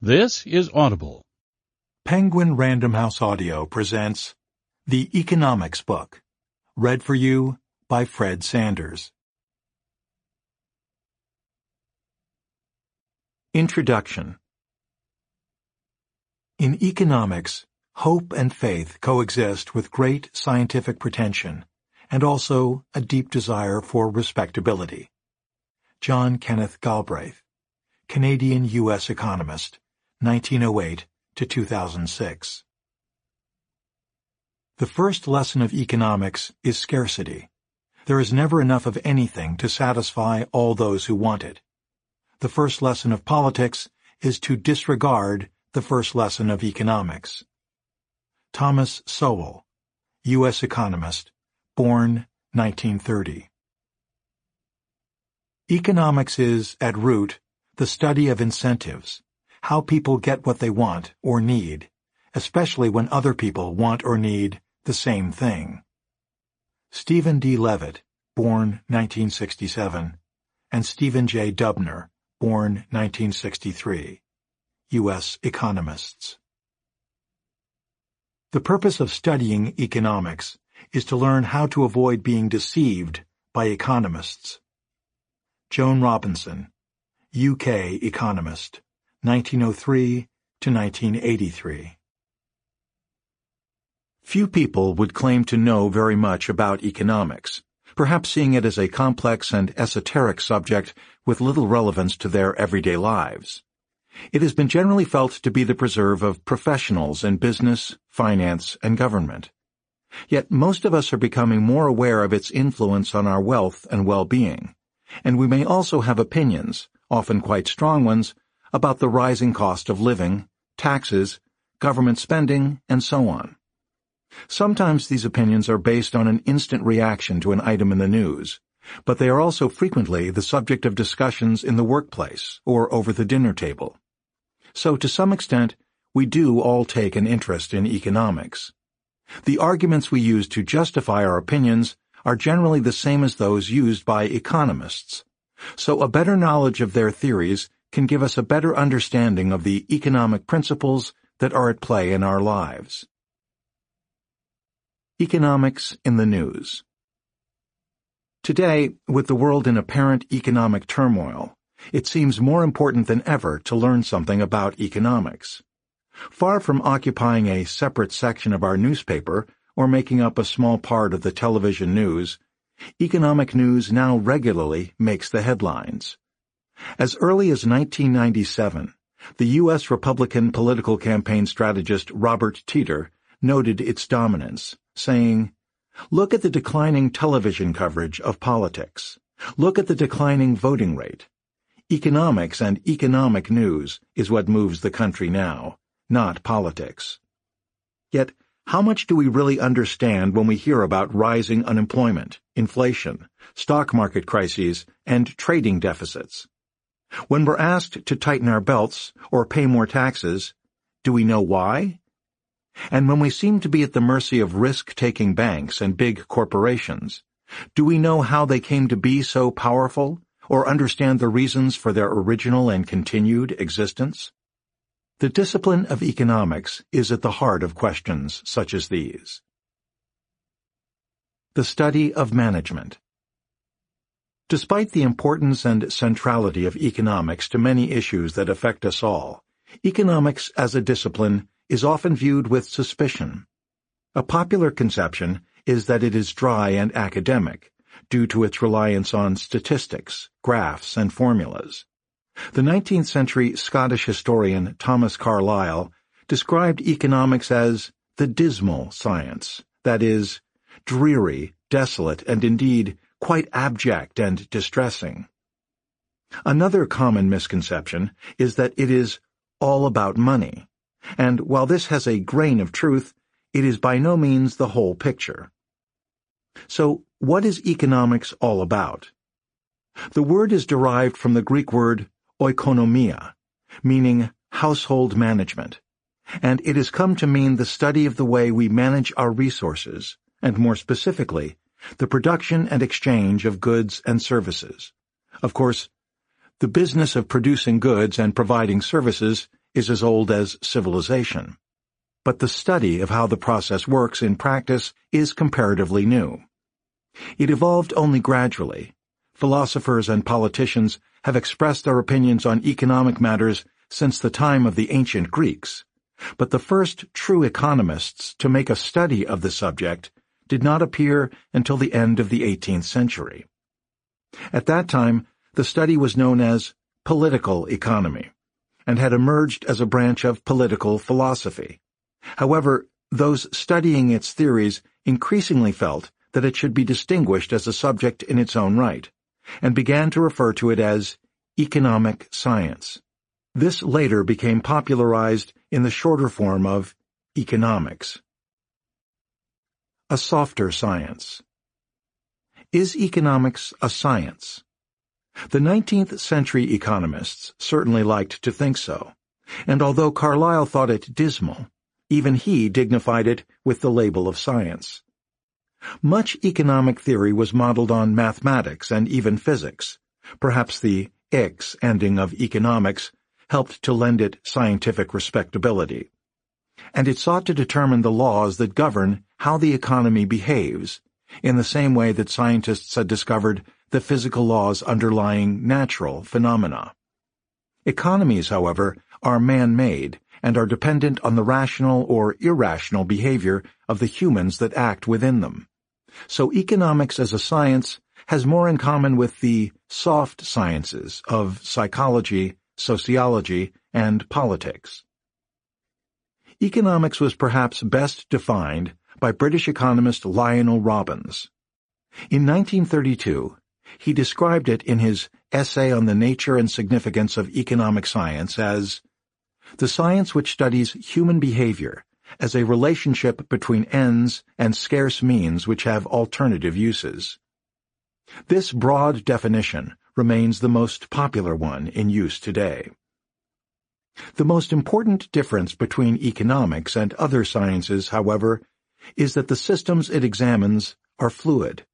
This is Audible. Penguin Random House Audio presents The Economics Book, read for you by Fred Sanders. Introduction In economics, hope and faith coexist with great scientific pretension and also a deep desire for respectability. John Kenneth Galbraith, Canadian-U.S. economist, 1908 to 2006. The first lesson of economics is scarcity. There is never enough of anything to satisfy all those who want it. The first lesson of politics is to disregard the first lesson of economics. Thomas Sowell, U.S. economist, born 1930. Economics is, at root, the study of incentives, how people get what they want or need, especially when other people want or need the same thing. Stephen D. Levitt, born 1967, and Stephen J. Dubner, born 1963, U.S. economists. The purpose of studying economics is to learn how to avoid being deceived by economists. Joan Robinson, UK economist. 1903 to 1983. Few people would claim to know very much about economics, perhaps seeing it as a complex and esoteric subject with little relevance to their everyday lives. It has been generally felt to be the preserve of professionals in business, finance, and government. Yet most of us are becoming more aware of its influence on our wealth and well-being, and we may also have opinions, often quite strong ones, about the rising cost of living, taxes, government spending, and so on. Sometimes these opinions are based on an instant reaction to an item in the news, but they are also frequently the subject of discussions in the workplace or over the dinner table. So to some extent, we do all take an interest in economics. The arguments we use to justify our opinions are generally the same as those used by economists, so a better knowledge of their theories can give us a better understanding of the economic principles that are at play in our lives. Economics in the News Today, with the world in apparent economic turmoil, it seems more important than ever to learn something about economics. Far from occupying a separate section of our newspaper or making up a small part of the television news, economic news now regularly makes the headlines. As early as 1997, the U.S. Republican political campaign strategist Robert Teeter noted its dominance, saying, Look at the declining television coverage of politics. Look at the declining voting rate. Economics and economic news is what moves the country now, not politics. Yet, how much do we really understand when we hear about rising unemployment, inflation, stock market crises, and trading deficits? When we're asked to tighten our belts or pay more taxes, do we know why? And when we seem to be at the mercy of risk-taking banks and big corporations, do we know how they came to be so powerful or understand the reasons for their original and continued existence? The discipline of economics is at the heart of questions such as these. The study of management. Despite the importance and centrality of economics to many issues that affect us all, economics as a discipline is often viewed with suspicion. A popular conception is that it is dry and academic, due to its reliance on statistics, graphs, and formulas. The 19th-century Scottish historian Thomas Carlyle described economics as the dismal science, that is, dreary, desolate, and indeed quite abject and distressing. Another common misconception is that it is all about money, and while this has a grain of truth, it is by no means the whole picture. So, what is economics all about? The word is derived from the Greek word oikonomia, meaning household management, and it has come to mean the study of the way we manage our resources, and more specifically, the production and exchange of goods and services. Of course, the business of producing goods and providing services is as old as civilization. But the study of how the process works in practice is comparatively new. It evolved only gradually. Philosophers and politicians have expressed their opinions on economic matters since the time of the ancient Greeks, but the first true economists to make a study of the subject did not appear until the end of the 18th century. At that time, the study was known as political economy and had emerged as a branch of political philosophy. However, those studying its theories increasingly felt that it should be distinguished as a subject in its own right, and began to refer to it as economic science. This later became popularized in the shorter form of economics. A Softer Science Is Economics a Science? The 19th century economists certainly liked to think so, and although Carlyle thought it dismal, even he dignified it with the label of science. Much economic theory was modeled on mathematics and even physics. Perhaps the X ending of economics helped to lend it scientific respectability and it sought to determine the laws that govern how the economy behaves, in the same way that scientists had discovered the physical laws underlying natural phenomena. Economies, however, are man-made and are dependent on the rational or irrational behavior of the humans that act within them. So economics as a science has more in common with the soft sciences of psychology, sociology, and politics economics was perhaps best defined by British economist Lionel Robbins. In 1932, he described it in his Essay on the Nature and Significance of Economic Science as the science which studies human behavior as a relationship between ends and scarce means which have alternative uses. This broad definition remains the most popular one in use today. The most important difference between economics and other sciences, however, is that the systems it examines are fluid.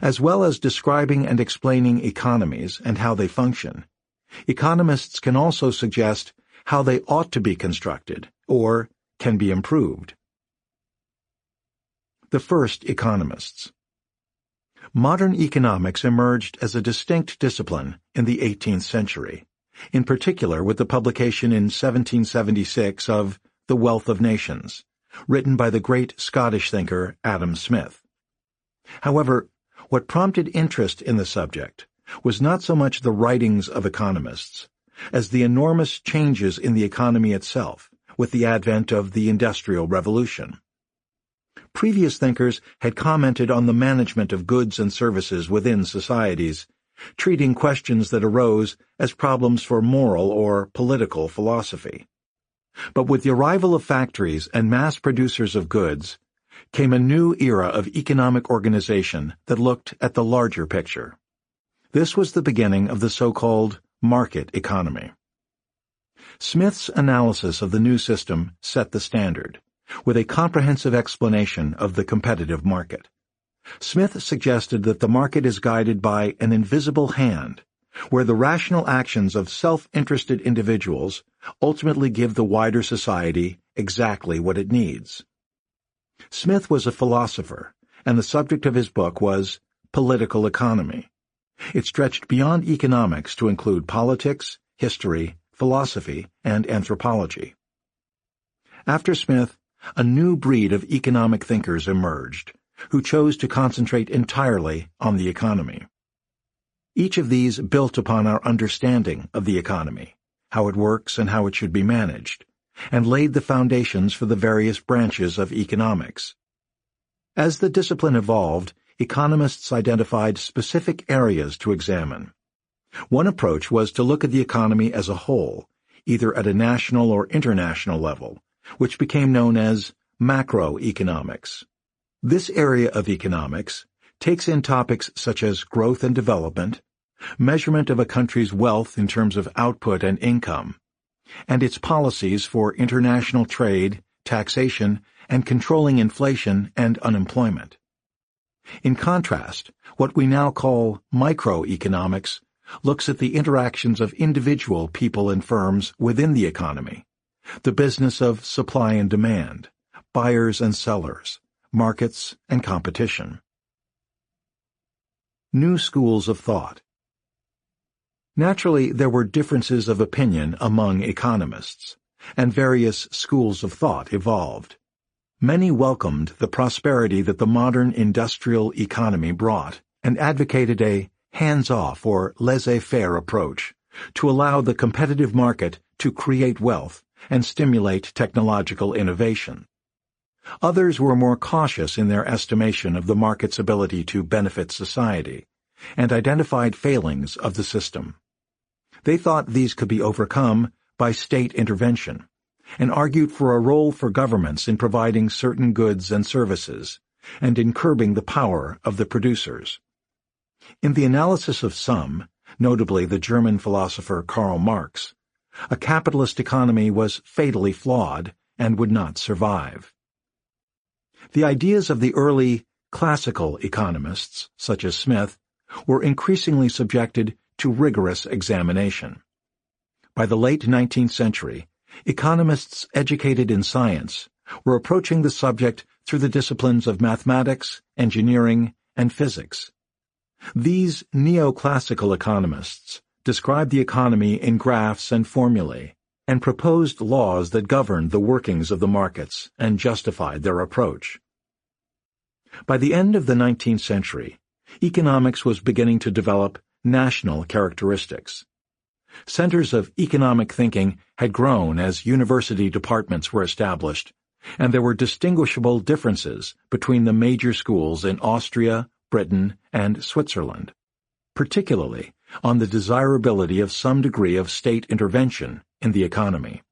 As well as describing and explaining economies and how they function, economists can also suggest how they ought to be constructed or can be improved. The First Economists Modern economics emerged as a distinct discipline in the 18th century in particular with the publication in 1776 of The Wealth of Nations, written by the great Scottish thinker Adam Smith. However, what prompted interest in the subject was not so much the writings of economists as the enormous changes in the economy itself with the advent of the Industrial Revolution. Previous thinkers had commented on the management of goods and services within societies treating questions that arose as problems for moral or political philosophy. But with the arrival of factories and mass producers of goods came a new era of economic organization that looked at the larger picture. This was the beginning of the so-called market economy. Smith's analysis of the new system set the standard, with a comprehensive explanation of the competitive market. Smith suggested that the market is guided by an invisible hand, where the rational actions of self-interested individuals ultimately give the wider society exactly what it needs. Smith was a philosopher, and the subject of his book was political economy. It stretched beyond economics to include politics, history, philosophy, and anthropology. After Smith, a new breed of economic thinkers emerged, who chose to concentrate entirely on the economy. Each of these built upon our understanding of the economy, how it works and how it should be managed, and laid the foundations for the various branches of economics. As the discipline evolved, economists identified specific areas to examine. One approach was to look at the economy as a whole, either at a national or international level, which became known as macroeconomics. This area of economics takes in topics such as growth and development, measurement of a country's wealth in terms of output and income, and its policies for international trade, taxation, and controlling inflation and unemployment. In contrast, what we now call microeconomics looks at the interactions of individual people and firms within the economy, the business of supply and demand, buyers and sellers, markets, and competition. New Schools of Thought Naturally, there were differences of opinion among economists, and various schools of thought evolved. Many welcomed the prosperity that the modern industrial economy brought and advocated a hands-off or laissez-faire approach to allow the competitive market to create wealth and stimulate technological innovation. Others were more cautious in their estimation of the market's ability to benefit society and identified failings of the system. They thought these could be overcome by state intervention and argued for a role for governments in providing certain goods and services and in curbing the power of the producers. In the analysis of some, notably the German philosopher Karl Marx, a capitalist economy was fatally flawed and would not survive. The ideas of the early classical economists, such as Smith, were increasingly subjected to rigorous examination. By the late 19th century, economists educated in science were approaching the subject through the disciplines of mathematics, engineering, and physics. These neoclassical economists described the economy in graphs and formulae, and proposed laws that governed the workings of the markets and justified their approach. By the end of the 19th century, economics was beginning to develop national characteristics. Centers of economic thinking had grown as university departments were established, and there were distinguishable differences between the major schools in Austria, Britain, and Switzerland. Particularly, on the desirability of some degree of state intervention in the economy.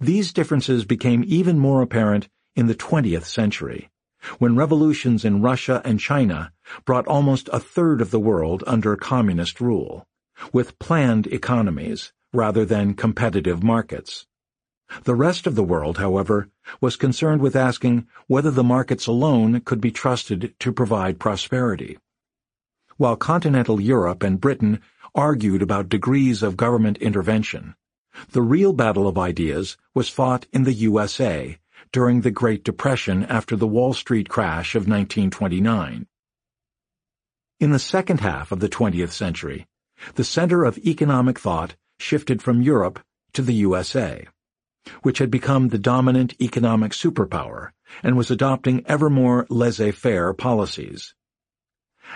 These differences became even more apparent in the 20th century, when revolutions in Russia and China brought almost a third of the world under communist rule, with planned economies rather than competitive markets. The rest of the world, however, was concerned with asking whether the markets alone could be trusted to provide prosperity while continental Europe and Britain argued about degrees of government intervention, the real battle of ideas was fought in the USA during the Great Depression after the Wall Street crash of 1929. In the second half of the 20th century, the center of economic thought shifted from Europe to the USA, which had become the dominant economic superpower and was adopting ever more laissez-faire policies.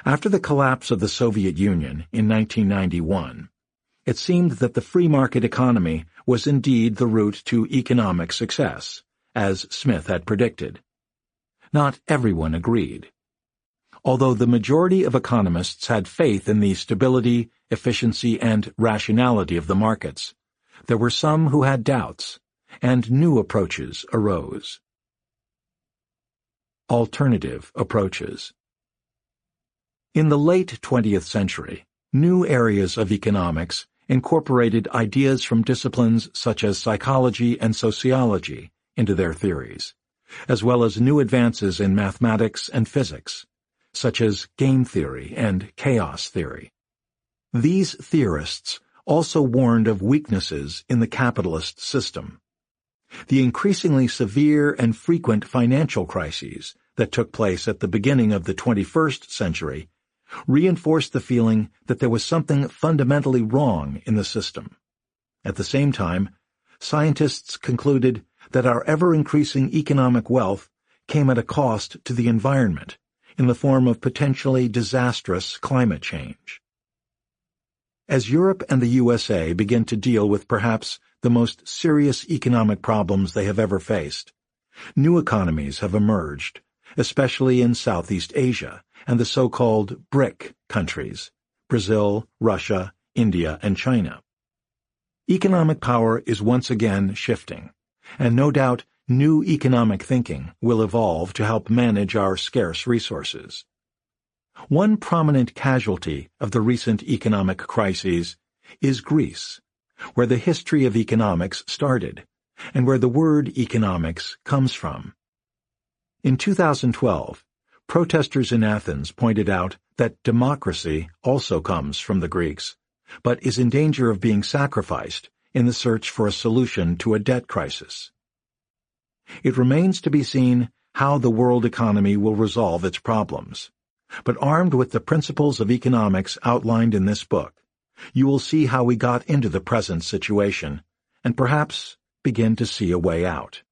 After the collapse of the Soviet Union in 1991, it seemed that the free market economy was indeed the route to economic success, as Smith had predicted. Not everyone agreed. Although the majority of economists had faith in the stability, efficiency, and rationality of the markets, there were some who had doubts, and new approaches arose. Alternative Approaches in the late 20th century, new areas of economics incorporated ideas from disciplines such as psychology and sociology into their theories, as well as new advances in mathematics and physics, such as game theory and chaos theory. These theorists also warned of weaknesses in the capitalist system. The increasingly severe and frequent financial crises that took place at the beginning of the 21st century reinforced the feeling that there was something fundamentally wrong in the system. At the same time, scientists concluded that our ever-increasing economic wealth came at a cost to the environment in the form of potentially disastrous climate change. As Europe and the USA begin to deal with perhaps the most serious economic problems they have ever faced, new economies have emerged especially in Southeast Asia and the so-called BRIC countries, Brazil, Russia, India, and China. Economic power is once again shifting, and no doubt new economic thinking will evolve to help manage our scarce resources. One prominent casualty of the recent economic crises is Greece, where the history of economics started, and where the word economics comes from. In 2012, protesters in Athens pointed out that democracy also comes from the Greeks, but is in danger of being sacrificed in the search for a solution to a debt crisis. It remains to be seen how the world economy will resolve its problems. But armed with the principles of economics outlined in this book, you will see how we got into the present situation, and perhaps begin to see a way out.